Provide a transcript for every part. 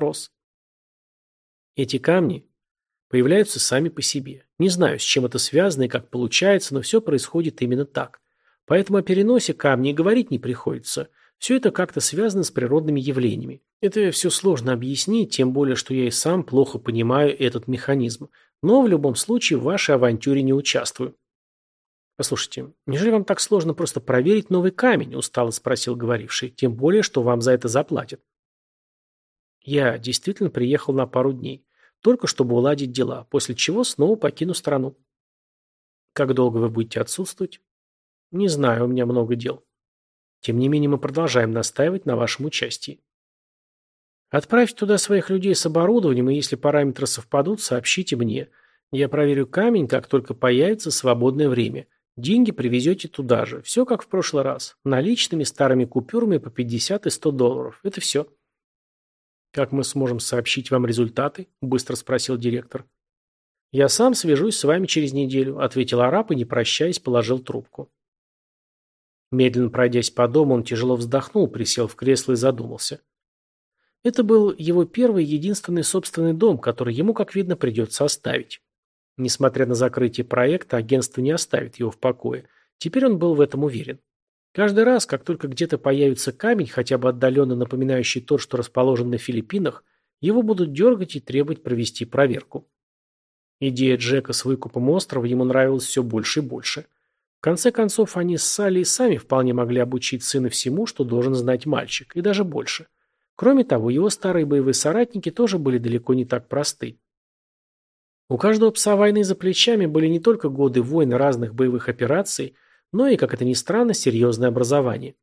спрос. Эти камни появляются сами по себе. Не знаю, с чем это связано и как получается, но все происходит именно так. Поэтому о переносе камней говорить не приходится. Все это как-то связано с природными явлениями. Это все сложно объяснить, тем более, что я и сам плохо понимаю этот механизм. Но в любом случае в вашей авантюре не участвую. «Послушайте, неужели вам так сложно просто проверить новый камень?» – устало спросил говоривший. «Тем более, что вам за это заплатят». Я действительно приехал на пару дней. Только чтобы уладить дела, после чего снова покину страну. Как долго вы будете отсутствовать? Не знаю, у меня много дел. Тем не менее, мы продолжаем настаивать на вашем участии. Отправьте туда своих людей с оборудованием, и если параметры совпадут, сообщите мне. Я проверю камень, как только появится свободное время. Деньги привезете туда же. Все как в прошлый раз. Наличными старыми купюрами по 50 и 100 долларов. Это все. «Как мы сможем сообщить вам результаты?» – быстро спросил директор. «Я сам свяжусь с вами через неделю», – ответил араб и, не прощаясь, положил трубку. Медленно пройдясь по дому, он тяжело вздохнул, присел в кресло и задумался. Это был его первый единственный собственный дом, который ему, как видно, придется оставить. Несмотря на закрытие проекта, агентство не оставит его в покое. Теперь он был в этом уверен. Каждый раз, как только где-то появится камень, хотя бы отдаленно напоминающий тот, что расположен на Филиппинах, его будут дергать и требовать провести проверку. Идея Джека с выкупом острова ему нравилась все больше и больше. В конце концов, они с Салли и сами вполне могли обучить сына всему, что должен знать мальчик, и даже больше. Кроме того, его старые боевые соратники тоже были далеко не так просты. У каждого пса войны за плечами были не только годы войн разных боевых операций, но и, как это ни странно, серьезное образование.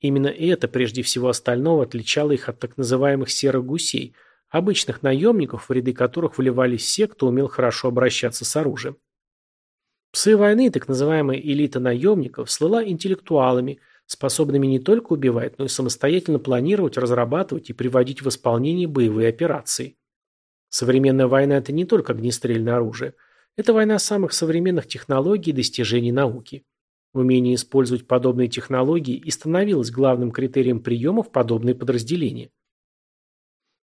Именно это, прежде всего остального, отличало их от так называемых серых гусей, обычных наемников, в ряды которых вливались все, кто умел хорошо обращаться с оружием. Псы войны, так называемая элита наемников, слыла интеллектуалами, способными не только убивать, но и самостоятельно планировать, разрабатывать и приводить в исполнение боевые операции. Современная война – это не только огнестрельное оружие. Это война самых современных технологий и достижений науки. Умение использовать подобные технологии и становилось главным критерием приема в подобные подразделения.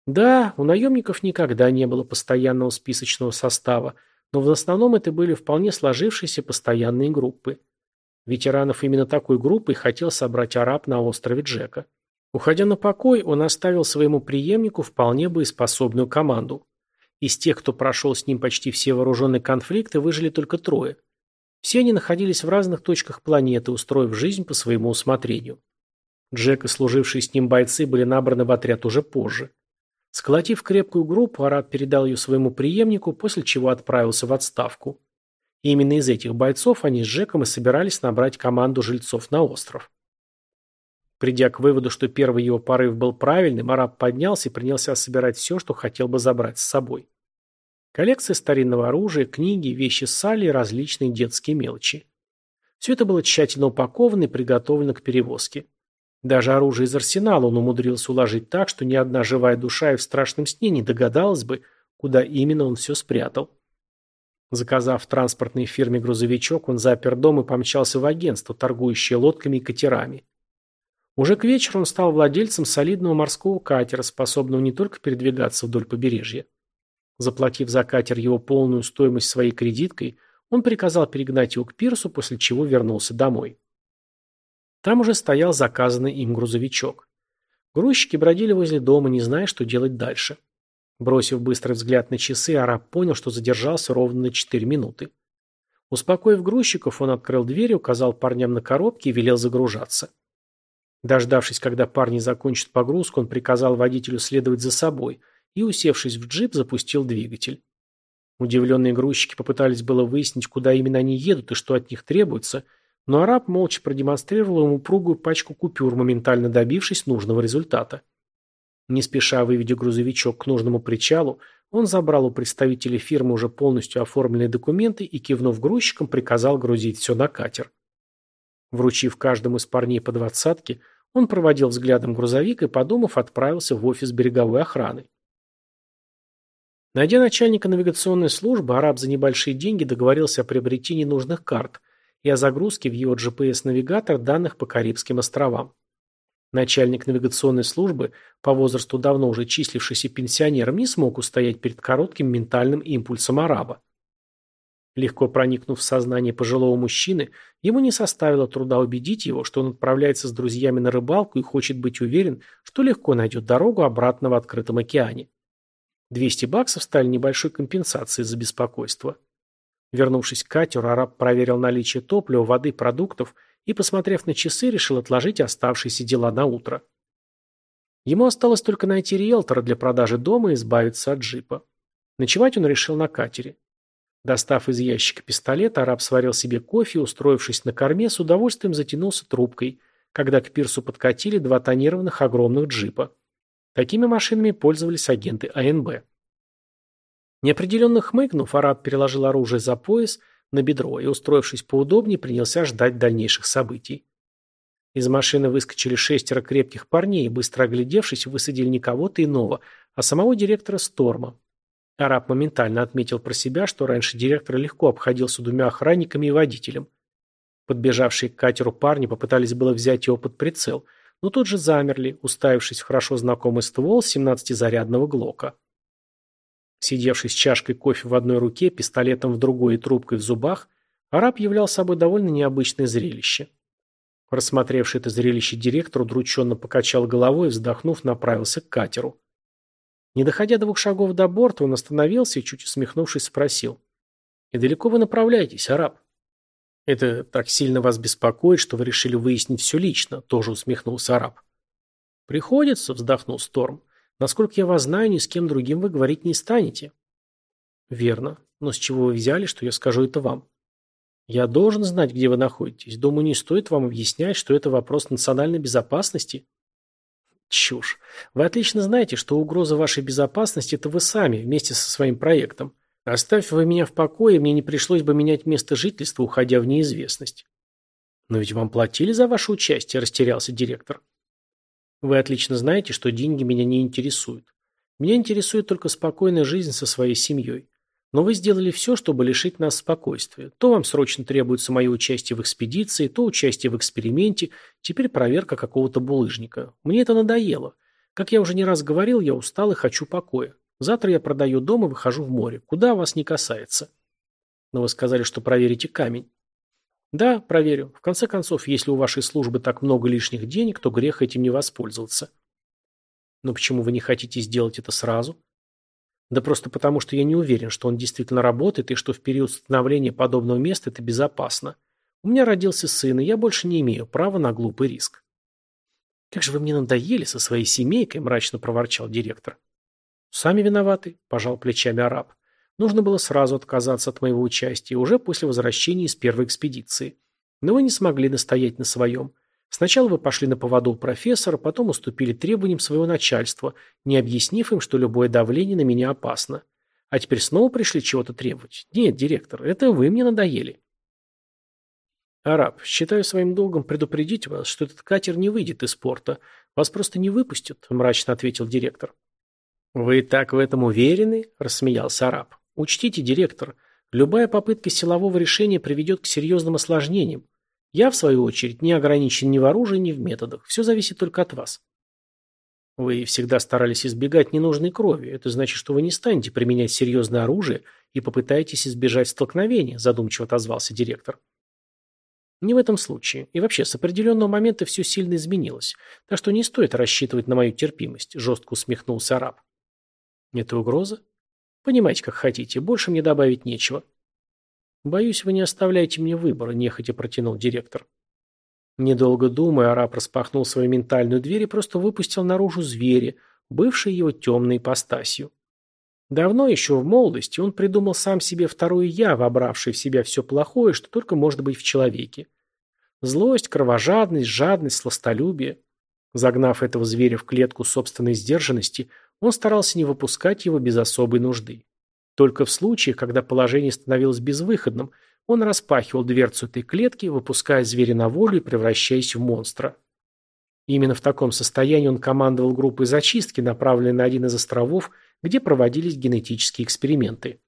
Да, у наемников никогда не было постоянного списочного состава, но в основном это были вполне сложившиеся постоянные группы. Ветеранов именно такой группой хотел собрать араб на острове Джека. Уходя на покой, он оставил своему преемнику вполне боеспособную команду. Из тех, кто прошел с ним почти все вооруженные конфликты, выжили только трое. Все они находились в разных точках планеты, устроив жизнь по своему усмотрению. Джек и служившие с ним бойцы были набраны в отряд уже позже. Сколотив крепкую группу, Араб передал ее своему преемнику, после чего отправился в отставку. И именно из этих бойцов они с Джеком и собирались набрать команду жильцов на остров. Придя к выводу, что первый его порыв был правильным, араб поднялся и принялся собирать все, что хотел бы забрать с собой. Коллекция старинного оружия, книги, вещи Салли и различные детские мелочи. Все это было тщательно упаковано и приготовлено к перевозке. Даже оружие из арсенала он умудрился уложить так, что ни одна живая душа и в страшном сне не догадалась бы, куда именно он все спрятал. Заказав в транспортной фирме грузовичок, он запер дом и помчался в агентство, торгующее лодками и катерами. Уже к вечеру он стал владельцем солидного морского катера, способного не только передвигаться вдоль побережья. Заплатив за катер его полную стоимость своей кредиткой, он приказал перегнать его к пирсу, после чего вернулся домой. Там уже стоял заказанный им грузовичок. Грузчики бродили возле дома, не зная, что делать дальше. Бросив быстрый взгляд на часы, араб понял, что задержался ровно на 4 минуты. Успокоив грузчиков, он открыл дверь, указал парням на коробки и велел загружаться. Дождавшись, когда парни закончат погрузку, он приказал водителю следовать за собой – и, усевшись в джип, запустил двигатель. Удивленные грузчики попытались было выяснить, куда именно они едут и что от них требуется, но араб молча продемонстрировал ему упругую пачку купюр, моментально добившись нужного результата. Не спеша выведя грузовичок к нужному причалу, он забрал у представителей фирмы уже полностью оформленные документы и, кивнув грузчикам, приказал грузить все на катер. Вручив каждому из парней по двадцатке, он проводил взглядом грузовик и, подумав, отправился в офис береговой охраны. Найдя начальника навигационной службы, араб за небольшие деньги договорился о приобретении нужных карт и о загрузке в его GPS-навигатор данных по Карибским островам. Начальник навигационной службы, по возрасту давно уже числившийся пенсионером, не смог устоять перед коротким ментальным импульсом араба. Легко проникнув в сознание пожилого мужчины, ему не составило труда убедить его, что он отправляется с друзьями на рыбалку и хочет быть уверен, что легко найдет дорогу обратно в открытом океане. 200 баксов стали небольшой компенсацией за беспокойство. Вернувшись к катеру, араб проверил наличие топлива, воды, продуктов и, посмотрев на часы, решил отложить оставшиеся дела на утро. Ему осталось только найти риэлтора для продажи дома и избавиться от джипа. Ночевать он решил на катере. Достав из ящика пистолет, араб сварил себе кофе и, устроившись на корме, с удовольствием затянулся трубкой, когда к пирсу подкатили два тонированных огромных джипа. Такими машинами пользовались агенты АНБ. Неопределенно хмыкнув, араб переложил оружие за пояс на бедро и, устроившись поудобнее, принялся ждать дальнейших событий. Из машины выскочили шестеро крепких парней и, быстро оглядевшись, высадили не кого-то иного, а самого директора Сторма, Араб моментально отметил про себя, что раньше директор легко обходился двумя охранниками и водителем. Подбежавшие к катеру парни попытались было взять его под прицел, но тут же замерли, уставившись в хорошо знакомый ствол 17-зарядного Глока. Сидевший с чашкой кофе в одной руке, пистолетом в другой и трубкой в зубах, араб являл собой довольно необычное зрелище. Рассмотревший это зрелище директор удрученно покачал головой и, вздохнув, направился к катеру. Не доходя двух шагов до борта, он остановился и, чуть усмехнувшись, спросил. «И далеко вы направляетесь, араб?» «Это так сильно вас беспокоит, что вы решили выяснить все лично», – тоже усмехнулся араб. «Приходится», – вздохнул Сторм. «Насколько я вас знаю, ни с кем другим вы говорить не станете». «Верно. Но с чего вы взяли, что я скажу это вам?» «Я должен знать, где вы находитесь. Думаю, не стоит вам объяснять, что это вопрос национальной безопасности». Чушь. Вы отлично знаете, что угроза вашей безопасности – это вы сами, вместе со своим проектом. Оставь вы меня в покое, мне не пришлось бы менять место жительства, уходя в неизвестность. Но ведь вам платили за ваше участие, растерялся директор. Вы отлично знаете, что деньги меня не интересуют. Меня интересует только спокойная жизнь со своей семьей. Но вы сделали все, чтобы лишить нас спокойствия. То вам срочно требуется мое участие в экспедиции, то участие в эксперименте, теперь проверка какого-то булыжника. Мне это надоело. Как я уже не раз говорил, я устал и хочу покоя. Завтра я продаю дом и выхожу в море. Куда вас не касается. Но вы сказали, что проверите камень. Да, проверю. В конце концов, если у вашей службы так много лишних денег, то грех этим не воспользоваться. Но почему вы не хотите сделать это сразу? Да просто потому, что я не уверен, что он действительно работает и что в период становления подобного места это безопасно. У меня родился сын, и я больше не имею права на глупый риск. «Как же вы мне надоели со своей семейкой», – мрачно проворчал директор. «Сами виноваты», – пожал плечами араб. «Нужно было сразу отказаться от моего участия, уже после возвращения из первой экспедиции. Но вы не смогли настоять на своем. Сначала вы пошли на поводу у профессора, потом уступили требованиям своего начальства, не объяснив им, что любое давление на меня опасно. А теперь снова пришли чего-то требовать. Нет, директор, это вы мне надоели. Араб, считаю своим долгом предупредить вас, что этот катер не выйдет из порта. Вас просто не выпустят, мрачно ответил директор. Вы так в этом уверены? рассмеялся араб. Учтите, директор, любая попытка силового решения приведет к серьезным осложнениям. Я, в свою очередь, не ограничен ни в оружии, ни в методах. Все зависит только от вас. Вы всегда старались избегать ненужной крови. Это значит, что вы не станете применять серьезное оружие и попытаетесь избежать столкновения, задумчиво отозвался директор. Не в этом случае. И вообще, с определенного момента все сильно изменилось. Так что не стоит рассчитывать на мою терпимость, жестко усмехнулся араб. Это угроза? Понимаете, как хотите. Больше мне добавить нечего. «Боюсь, вы не оставляете мне выбора», – нехотя протянул директор. Недолго думая, араб распахнул свою ментальную дверь и просто выпустил наружу зверя, бывший его темной ипостасью. Давно еще в молодости он придумал сам себе второе «я», вобравшее в себя все плохое, что только может быть в человеке. Злость, кровожадность, жадность, сластолюбие. Загнав этого зверя в клетку собственной сдержанности, он старался не выпускать его без особой нужды. Только в случае, когда положение становилось безвыходным, он распахивал дверцу этой клетки, выпуская зверя на волю и превращаясь в монстра. Именно в таком состоянии он командовал группой зачистки, направленной на один из островов, где проводились генетические эксперименты.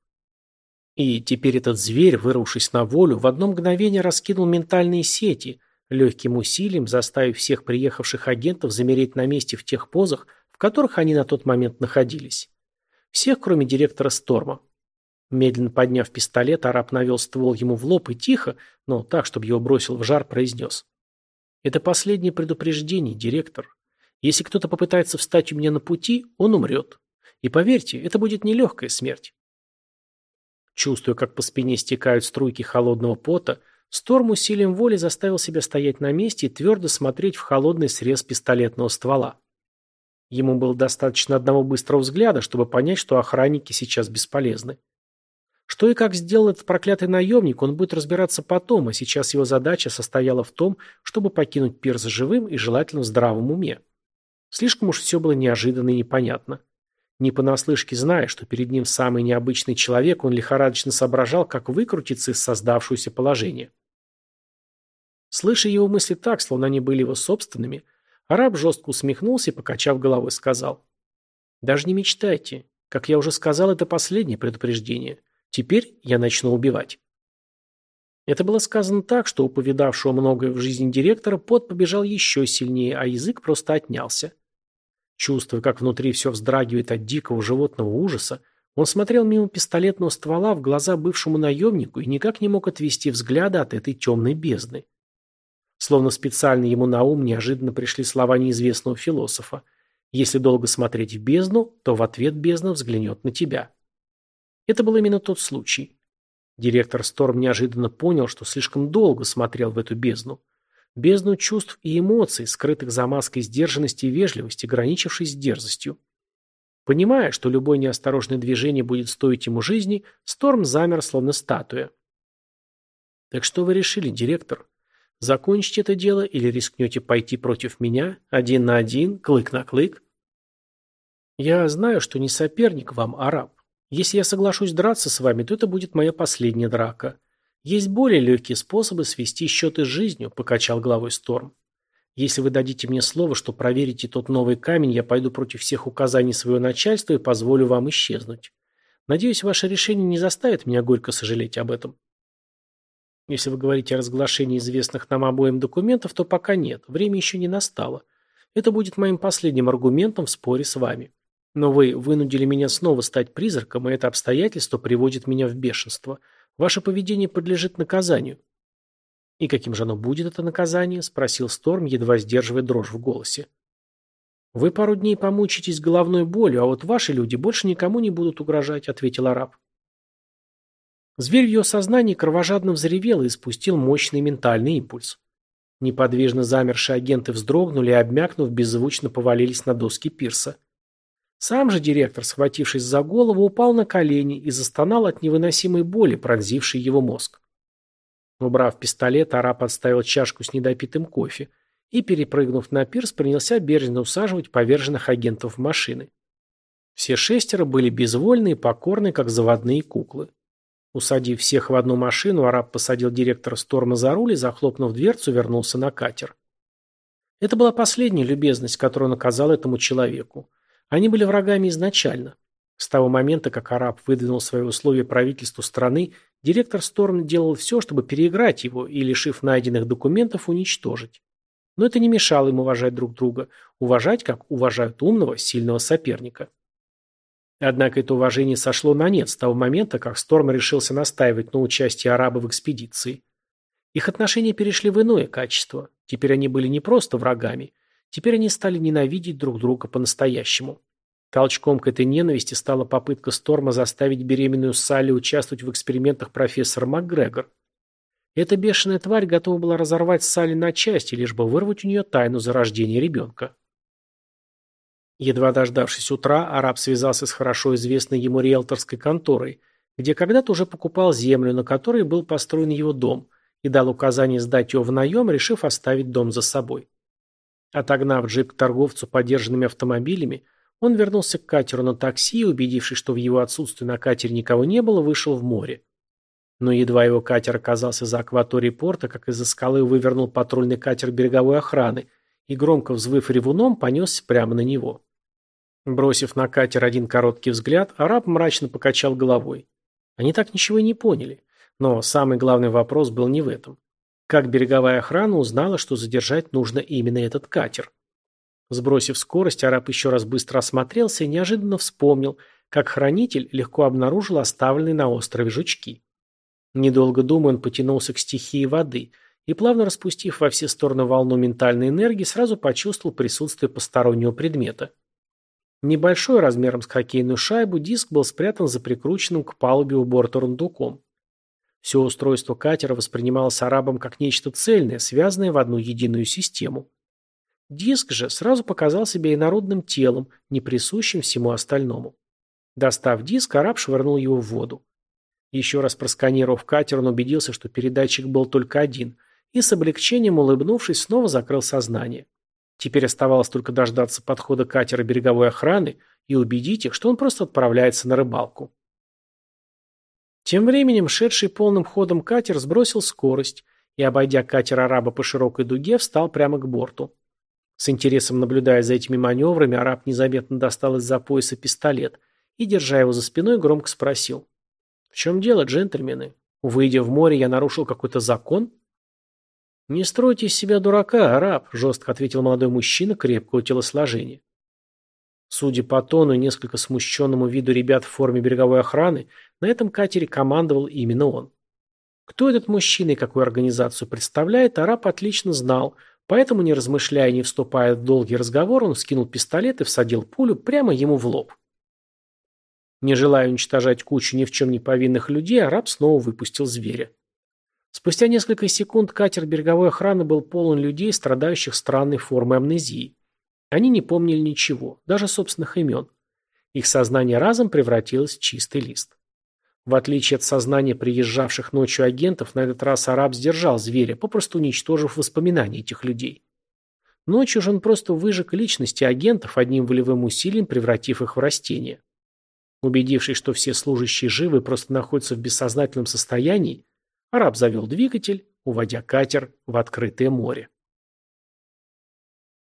И теперь этот зверь, вырвавшись на волю, в одно мгновение раскинул ментальные сети, легким усилием заставив всех приехавших агентов замереть на месте в тех позах, в которых они на тот момент находились. Всех, кроме директора Сторма. Медленно подняв пистолет, араб навел ствол ему в лоб и тихо, но так, чтобы его бросил в жар, произнес. «Это последнее предупреждение, директор. Если кто-то попытается встать у меня на пути, он умрет. И поверьте, это будет нелегкая смерть». Чувствуя, как по спине стекают струйки холодного пота, Сторм усилием воли заставил себя стоять на месте и твердо смотреть в холодный срез пистолетного ствола. Ему было достаточно одного быстрого взгляда, чтобы понять, что охранники сейчас бесполезны. Что и как сделал этот проклятый наемник, он будет разбираться потом, а сейчас его задача состояла в том, чтобы покинуть пирс живым и желательно в здравом уме. Слишком уж все было неожиданно и непонятно. Не понаслышке зная, что перед ним самый необычный человек, он лихорадочно соображал, как выкрутиться из создавшегося положения. Слыша его мысли так, словно они были его собственными, араб жестко усмехнулся и, покачав головой, сказал. «Даже не мечтайте. Как я уже сказал, это последнее предупреждение. Теперь я начну убивать». Это было сказано так, что у повидавшего многое в жизни директора пот побежал еще сильнее, а язык просто отнялся. Чувствуя, как внутри все вздрагивает от дикого животного ужаса, он смотрел мимо пистолетного ствола в глаза бывшему наемнику и никак не мог отвести взгляда от этой темной бездны. Словно специально ему на ум неожиданно пришли слова неизвестного философа. «Если долго смотреть в бездну, то в ответ бездна взглянет на тебя». Это был именно тот случай. Директор Сторм неожиданно понял, что слишком долго смотрел в эту бездну. Бездну чувств и эмоций, скрытых за маской сдержанности и вежливости, граничившей с дерзостью. Понимая, что любое неосторожное движение будет стоить ему жизни, Сторм замер, словно статуя. «Так что вы решили, директор? Закончить это дело или рискнете пойти против меня, один на один, клык на клык?» «Я знаю, что не соперник вам, араб. Если я соглашусь драться с вами, то это будет моя последняя драка. Есть более легкие способы свести счеты с жизнью, покачал головой Сторм. Если вы дадите мне слово, что проверите тот новый камень, я пойду против всех указаний своего начальства и позволю вам исчезнуть. Надеюсь, ваше решение не заставит меня горько сожалеть об этом. Если вы говорите о разглашении известных нам обоим документов, то пока нет, время еще не настало. Это будет моим последним аргументом в споре с вами. Но вы вынудили меня снова стать призраком, и это обстоятельство приводит меня в бешенство – Ваше поведение подлежит наказанию». «И каким же оно будет, это наказание?» – спросил Сторм, едва сдерживая дрожь в голосе. «Вы пару дней помучитесь головной болью, а вот ваши люди больше никому не будут угрожать», – ответил араб. Зверь в ее сознании кровожадно взревел и испустил мощный ментальный импульс. Неподвижно замершие агенты вздрогнули и, обмякнув, беззвучно повалились на доски пирса. Сам же директор, схватившись за голову, упал на колени и застонал от невыносимой боли, пронзившей его мозг. Убрав пистолет, араб отставил чашку с недопитым кофе и, перепрыгнув на пирс, принялся бережно усаживать поверженных агентов в машины. Все шестеро были безвольны и покорны, как заводные куклы. Усадив всех в одну машину, араб посадил директора Сторма за руль и, захлопнув дверцу, вернулся на катер. Это была последняя любезность, которую он оказал этому человеку. Они были врагами изначально. С того момента, как араб выдвинул свои условия правительству страны, директор Сторн делал все, чтобы переиграть его и, лишив найденных документов, уничтожить. Но это не мешало им уважать друг друга, уважать, как уважают умного, сильного соперника. Однако это уважение сошло на нет с того момента, как Сторм решился настаивать на участии араба в экспедиции. Их отношения перешли в иное качество. Теперь они были не просто врагами – Теперь они стали ненавидеть друг друга по-настоящему. Толчком к этой ненависти стала попытка Сторма заставить беременную Салли участвовать в экспериментах профессора МакГрегор. Эта бешеная тварь готова была разорвать Салли на части, лишь бы вырвать у нее тайну зарождения ребенка. Едва дождавшись утра, араб связался с хорошо известной ему риэлторской конторой, где когда-то уже покупал землю, на которой был построен его дом, и дал указание сдать его в наем, решив оставить дом за собой. Отогнав джип к торговцу подержанными автомобилями, он вернулся к катеру на такси и, убедившись, что в его отсутствии на катере никого не было, вышел в море. Но едва его катер оказался за акваторией порта, как из-за скалы вывернул патрульный катер береговой охраны и, громко взвыв ревуном, понесся прямо на него. Бросив на катер один короткий взгляд, араб мрачно покачал головой. Они так ничего и не поняли. Но самый главный вопрос был не в этом. Как береговая охрана узнала, что задержать нужно именно этот катер? Сбросив скорость, араб еще раз быстро осмотрелся и неожиданно вспомнил, как хранитель легко обнаружил оставленные на острове жучки. Недолго думая, он потянулся к стихии воды и, плавно распустив во все стороны волну ментальной энергии, сразу почувствовал присутствие постороннего предмета. Небольшой, размером с хоккейную шайбу, диск был спрятан за прикрученным к палубе у борта рундуком. Все устройство катера воспринималось арабом как нечто цельное, связанное в одну единую систему. Диск же сразу показал себя инородным телом, не присущим всему остальному. Достав диск, араб швырнул его в воду. Еще раз просканировав катер, он убедился, что передатчик был только один, и с облегчением улыбнувшись, снова закрыл сознание. Теперь оставалось только дождаться подхода катера береговой охраны и убедить их, что он просто отправляется на рыбалку. Тем временем шедший полным ходом катер сбросил скорость и, обойдя катер араба по широкой дуге, встал прямо к борту. С интересом наблюдая за этими маневрами, араб незаметно достал из-за пояса пистолет и, держа его за спиной, громко спросил. «В чем дело, джентльмены? Выйдя в море, я нарушил какой-то закон?» «Не стройте из себя дурака, араб», – жестко ответил молодой мужчина крепкого телосложения. Судя по тону и несколько смущенному виду ребят в форме береговой охраны, на этом катере командовал именно он. Кто этот мужчина и какую организацию представляет, араб отлично знал, поэтому, не размышляя и не вступая в долгий разговор, он скинул пистолет и всадил пулю прямо ему в лоб. Не желая уничтожать кучу ни в чем не повинных людей, араб снова выпустил зверя. Спустя несколько секунд катер береговой охраны был полон людей, страдающих странной формой амнезии. Они не помнили ничего, даже собственных имен. Их сознание разом превратилось в чистый лист. В отличие от сознания приезжавших ночью агентов, на этот раз араб сдержал зверя, попросту уничтожив воспоминания этих людей. Ночью же он просто выжег личности агентов, одним волевым усилием превратив их в растения. Убедившись, что все служащие живы просто находятся в бессознательном состоянии, араб завел двигатель, уводя катер в открытое море.